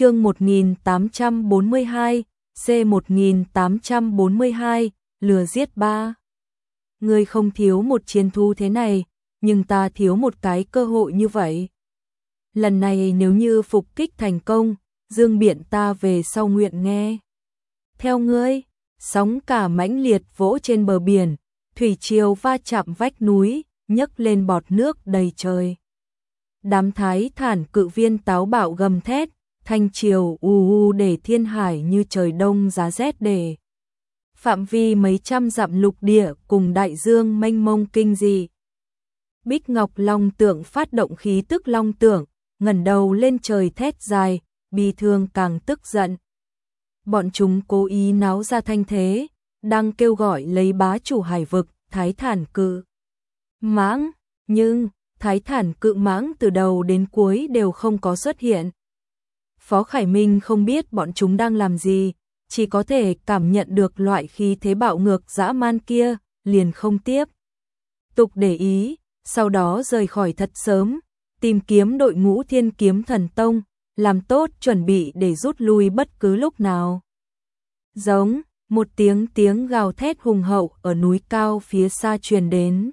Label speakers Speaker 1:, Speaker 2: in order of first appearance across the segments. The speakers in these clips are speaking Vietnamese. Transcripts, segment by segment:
Speaker 1: chương 1842, C1842, lừa giết ba. Ngươi không thiếu một chiến thu thế này, nhưng ta thiếu một cái cơ hội như vậy. Lần này nếu như phục kích thành công, dương biện ta về sau nguyện nghe. Theo ngươi, sóng cả mãnh liệt vỗ trên bờ biển, thủy triều va chạm vách núi, nhấc lên bọt nước đầy trời. Đám thái thản cự viên táo bạo gầm thét, thanh triều u u để thiên hải như trời đông giá rét để. Phạm vi mấy trăm dặm lục địa cùng đại dương mênh mông kinh dị. Bích Ngọc Long tượng phát động khí tức long tượng, ngẩng đầu lên trời thét dài, bi thương càng tức giận. Bọn chúng cố ý náo ra thanh thế, đang kêu gọi lấy bá chủ hải vực, thái thản cự. Mãng, nhưng, thái thản cự mãng từ đầu đến cuối đều không có xuất hiện. Phó Khải Minh không biết bọn chúng đang làm gì, chỉ có thể cảm nhận được loại khí thế bạo ngược dã man kia, liền không tiếp. Tục để ý, sau đó rời khỏi thật sớm, tìm kiếm đội ngũ thiên kiếm thần tông, làm tốt chuẩn bị để rút lui bất cứ lúc nào. Giống, một tiếng tiếng gào thét hùng hậu ở núi cao phía xa truyền đến.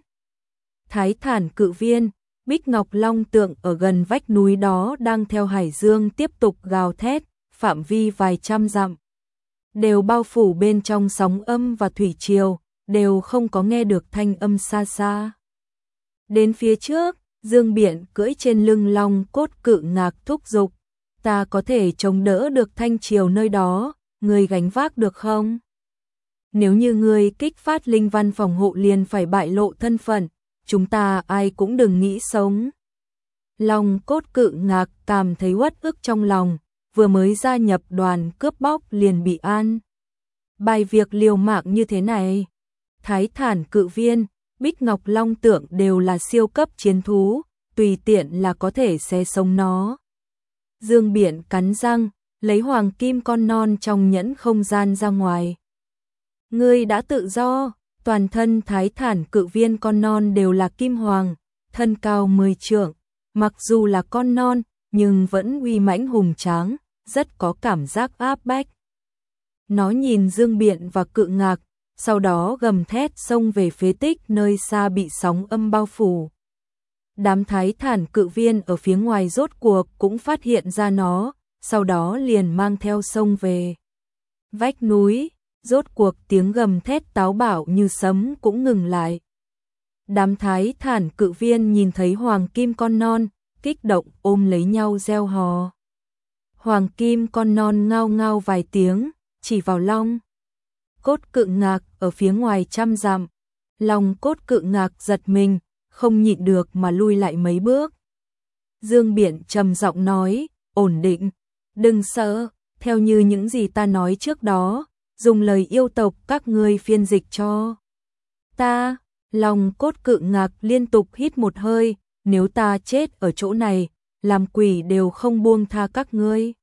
Speaker 1: Thái thản cự viên, Bích Ngọc Long tượng ở gần vách núi đó đang theo hải dương tiếp tục gào thét, phạm vi vài trăm dặm. Đều bao phủ bên trong sóng âm và thủy triều, đều không có nghe được thanh âm xa xa. Đến phía trước, Dương Biện cưỡi trên lưng long cốt cự ngạc thúc dục ta có thể chống đỡ được thanh triều nơi đó, người gánh vác được không? Nếu như người kích phát linh văn phòng hộ liền phải bại lộ thân phận, chúng ta ai cũng đừng nghĩ sống. Long cốt cự ngạc cảm thấy uất ức trong lòng, vừa mới gia nhập đoàn cướp bóc liền bị an. Bài việc liều mạng như thế này, thái thản cự viên, bích ngọc long tượng đều là siêu cấp chiến thú, tùy tiện là có thể xé sống nó. Dương Biển cắn răng, lấy hoàng kim con non trong nhẫn không gian ra ngoài. Ngươi đã tự do, toàn thân thái thản cự viên con non đều là kim hoàng, thân cao 10 trượng, mặc dù là con non, nhưng vẫn uy mãnh hùng tráng, rất có cảm giác áp bách. Nó nhìn Dương Biện và cự ngạc, sau đó gầm thét xông về phế tích nơi xa bị sóng âm bao phủ. Đám thái thản cự viên ở phía ngoài rốt cuộc cũng phát hiện ra nó, sau đó liền mang theo sông về. Vách núi, rốt cuộc tiếng gầm thét táo bạo như sấm cũng ngừng lại. Đám thái thản cự viên nhìn thấy hoàng kim con non, kích động ôm lấy nhau reo hò. Hoàng kim con non ngao ngao vài tiếng, chỉ vào long. Cốt cự ngạc ở phía ngoài trăm dặm, lòng cốt cự ngạc giật mình, không nhịn được mà lui lại mấy bước. Dương Biển trầm giọng nói, ổn định, đừng sợ, theo như những gì ta nói trước đó, dùng lời yêu tộc các ngươi phiên dịch cho. Ta, lòng cốt cự ngạc liên tục hít một hơi, nếu ta chết ở chỗ này, làm quỷ đều không buông tha các ngươi.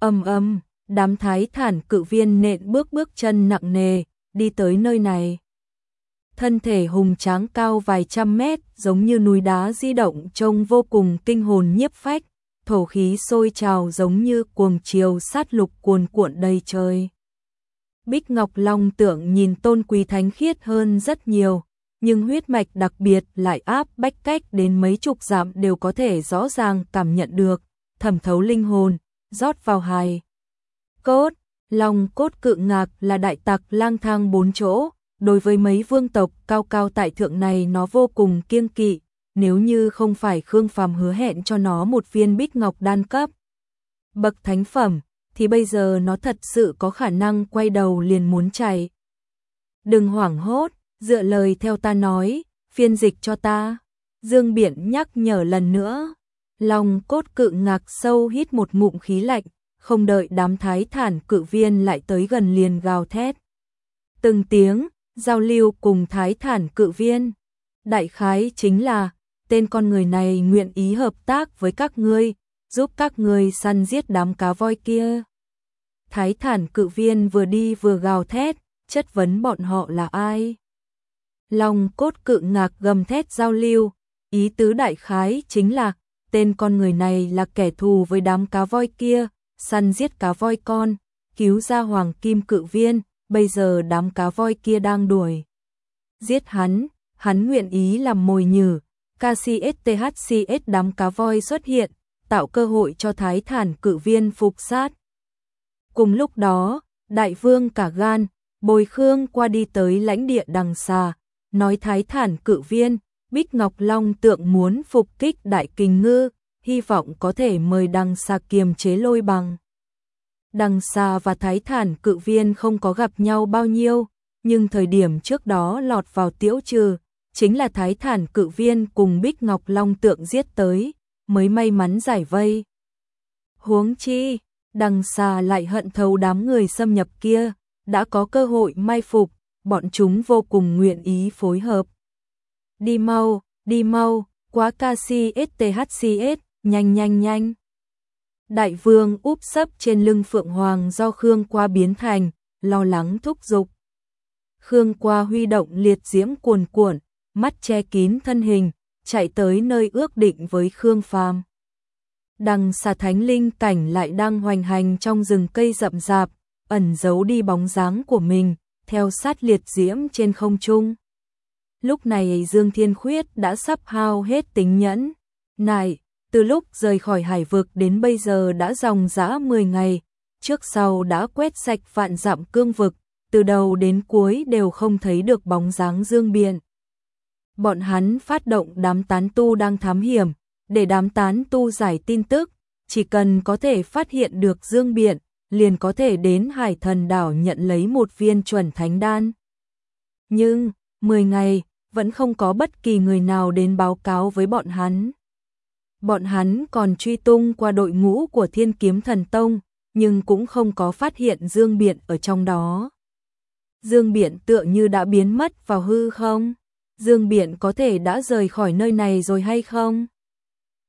Speaker 1: Âm âm, đám thái thản cự viên nện bước bước chân nặng nề, đi tới nơi này. Thân thể hùng tráng cao vài trăm mét, giống như núi đá di động trông vô cùng kinh hồn nhiếp phách, thổ khí sôi trào giống như cuồng chiều sát lục cuồn cuộn đầy trời. Bích Ngọc Long tưởng nhìn tôn quý thánh khiết hơn rất nhiều, nhưng huyết mạch đặc biệt lại áp bách cách đến mấy chục dặm đều có thể rõ ràng cảm nhận được, thẩm thấu linh hồn, rót vào hài. Cốt, Long cốt cự ngạc là đại tặc lang thang bốn chỗ, đối với mấy vương tộc cao cao tại thượng này nó vô cùng kiêng kỵ, nếu như không phải Khương Phàm hứa hẹn cho nó một viên bích ngọc đan cấp. Bậc thánh phẩm, thì bây giờ nó thật sự có khả năng quay đầu liền muốn chạy. Đừng hoảng hốt, dựa lời theo ta nói, phiên dịch cho ta. Dương Biển nhắc nhở lần nữa. Lòng cốt cự ngạc sâu hít một ngụm khí lạnh, không đợi đám thái thản cự viên lại tới gần liền gào thét. Từng tiếng, giao lưu cùng thái thản cự viên. Đại khái chính là, tên con người này nguyện ý hợp tác với các ngươi, giúp các ngươi săn giết đám cá voi kia. Thái thản cự viên vừa đi vừa gào thét, chất vấn bọn họ là ai. Long cốt cự ngạc gầm thét giao lưu, ý tứ đại khái chính là, tên con người này là kẻ thù với đám cá voi kia, săn giết cá voi con, cứu ra hoàng kim cự viên, bây giờ đám cá voi kia đang đuổi. Giết hắn, hắn nguyện ý làm mồi nhử, KCSTHCS đám cá voi xuất hiện, tạo cơ hội cho thái thản cự viên phục sát. Cùng lúc đó, đại vương cả gan, bồi khương qua đi tới lãnh địa đằng xa, nói thái thản cự viên, Bích Ngọc Long tượng muốn phục kích đại kình ngư, hy vọng có thể mời đằng xa kiềm chế lôi bằng. Đằng xa và thái thản cự viên không có gặp nhau bao nhiêu, nhưng thời điểm trước đó lọt vào tiễu trừ, chính là thái thản cự viên cùng Bích Ngọc Long tượng giết tới, mới may mắn giải vây. Huống chi, đằng xa lại hận thấu đám người xâm nhập kia, đã có cơ hội mai phục, bọn chúng vô cùng nguyện ý phối hợp. Đi mau, đi mau, quá KCSTHCS, nhanh nhanh nhanh. Đại vương úp sấp trên lưng Phượng Hoàng do Khương qua biến thành, lo lắng thúc giục. Khương qua huy động liệt diễm cuồn cuộn, mắt che kín thân hình, chạy tới nơi ước định với Khương Phàm. Đằng xa thánh linh cảnh lại đang hoành hành trong rừng cây rậm rạp, ẩn giấu đi bóng dáng của mình, theo sát liệt diễm trên không trung. Lúc này Dương Thiên Khuyết đã sắp hao hết tính nhẫn. Này, từ lúc rời khỏi hải vực đến bây giờ đã dòng dã 10 ngày, trước sau đã quét sạch vạn dặm cương vực, từ đầu đến cuối đều không thấy được bóng dáng Dương Biện. Bọn hắn phát động đám tán tu đang thám hiểm, để đám tán tu giải tin tức, chỉ cần có thể phát hiện được Dương Biện, liền có thể đến Hải Thần Đảo nhận lấy một viên chuẩn thánh đan. Nhưng, 10 ngày, vẫn không có bất kỳ người nào đến báo cáo với bọn hắn. Bọn hắn còn truy tung qua đội ngũ của Thiên Kiếm Thần Tông, nhưng cũng không có phát hiện Dương Biện ở trong đó. Dương Biện tựa như đã biến mất vào hư không? Dương Biện có thể đã rời khỏi nơi này rồi hay không?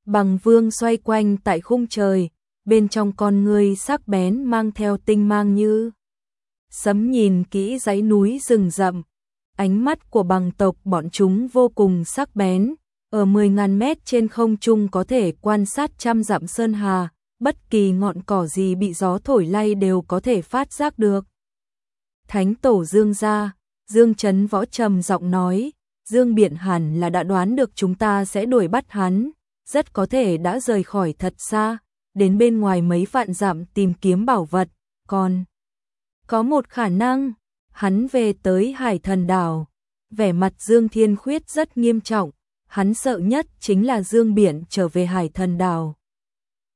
Speaker 1: Bằng vương xoay quanh tại khung trời, bên trong con người sắc bén mang theo tinh mang như sấm nhìn kỹ dãy núi rừng rậm. Ánh mắt của bằng tộc bọn chúng vô cùng sắc bén, ở 10.000 mét trên không trung có thể quan sát trăm dặm sơn hà, bất kỳ ngọn cỏ gì bị gió thổi lay đều có thể phát giác được. Thánh tổ Dương gia, Dương Trấn Võ trầm giọng nói, Dương Biện hẳn là đã đoán được chúng ta sẽ đuổi bắt hắn, rất có thể đã rời khỏi thật xa, đến bên ngoài mấy vạn dặm tìm kiếm bảo vật, còn có một khả năng, hắn về tới Hải Thần Đảo. Vẻ mặt Dương Thiên Khuyết rất nghiêm trọng, hắn sợ nhất chính là Dương Biển trở về Hải Thần Đảo.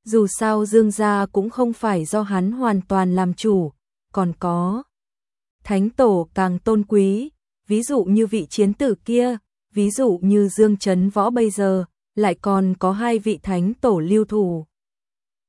Speaker 1: Dù sao Dương gia cũng không phải do hắn hoàn toàn làm chủ, còn có thánh tổ càng tôn quý, ví dụ như vị chiến tử kia, ví dụ như Dương chấn Võ bây giờ, lại còn có hai vị thánh tổ lưu thủ.